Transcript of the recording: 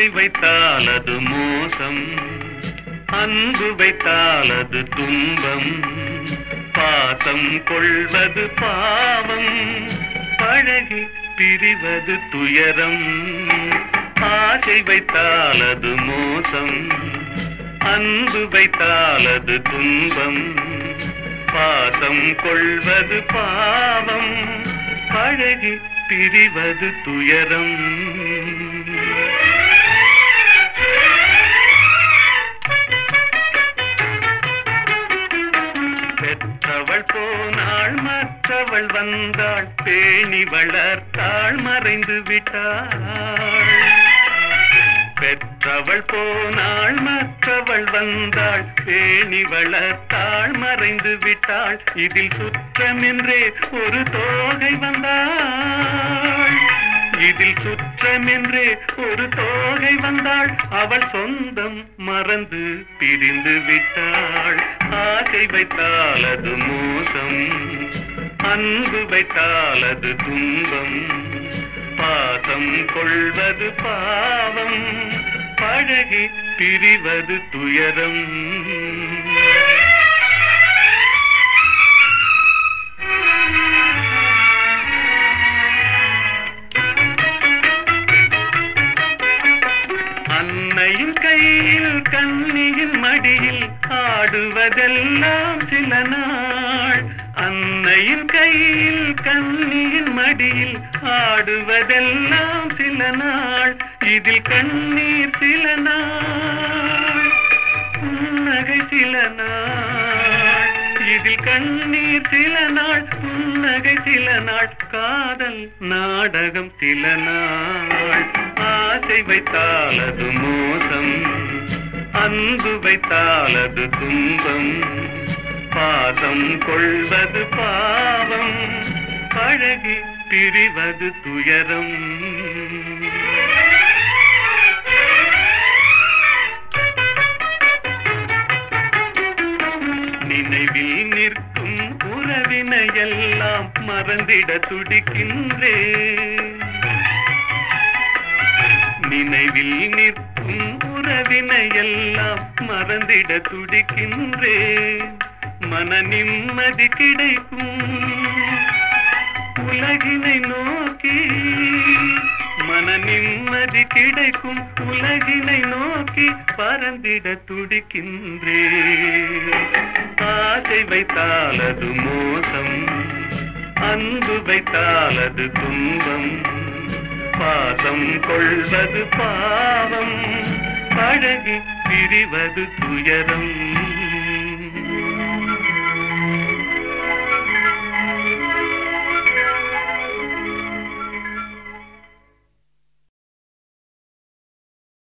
ஆசை வைத்தால் அது மோசம் அன்பு வைத்தால் அது துன்பம். பாசம் கொள்வது பாவம் பழகி பிரிவது துயரம். ஆசை வைத்தால் அது மோசம் அன்பு வைத்தால் அது துன்பம். பாசம் கொள்வது பாவம் பழகி பிரிவது துயரம். அவள் வந்தாள் பேணி வளர்த்தாள் மறைந்து விட்டாள். பெற்றவள் போனாள் மற்றவள் வந்தாள் பேணி வளர்த்தாள் மறைந்து விட்டாள். இதில் சுற்றமென்றே ஒரு தோகை வந்தாள். இதில் சுற்றமென்றே ஒரு தோகை வந்தாள். அவள் சொந்தம் மறந்து பிரிந்து விட்டாள். ஆசை வைத்தால் அது மோசம். அன்பு வைத்தால் அது துன்பம் பாசம் கொள்வது பாவம் பழகி பிரிவது துயரம். அன்னையின் கையில் கண்ணியின் மடியில் ஆடுவதெல்லாம் சில நாள். அன்னையின் கையில் கண்ணியின் மடியில் ஆடுவதெல்லாம் சில நாள். இதில் கண்ணீர் சில நாள் புன்னகை சில நாள். இதில் கண்ணீர் சில நாள் புன்னகை சில நாள். காதல் நாடகம் சில நாள். ஆசை வைத்தால் அது மோசம் அன்பு வைத்தால் அது துன்பம். பாதம் கொள்வது பாவம் பழகி பிரிவது துயரம். நினைவில் நிற்கும் உறவினையெல்லாம் மறந்திட துடிக்கின்றே நினைவில் நிற்கும் உறவினையெல்லாம் மறந்திட துடிக்கின்றேன். மன நிம்மதி கிடைக்கும். உலகினை நோக்கி மன நிம்மதி கிடைக்கும். உலகினை நோக்கி பறந்திட துடிக்கின்றே ஆசை வைத்தால் அது மோசம் அன்பு வைத்தால் அது துன்பம். பாசம் கொள்வது பாவம் பழகி பிரிவது துயரம்.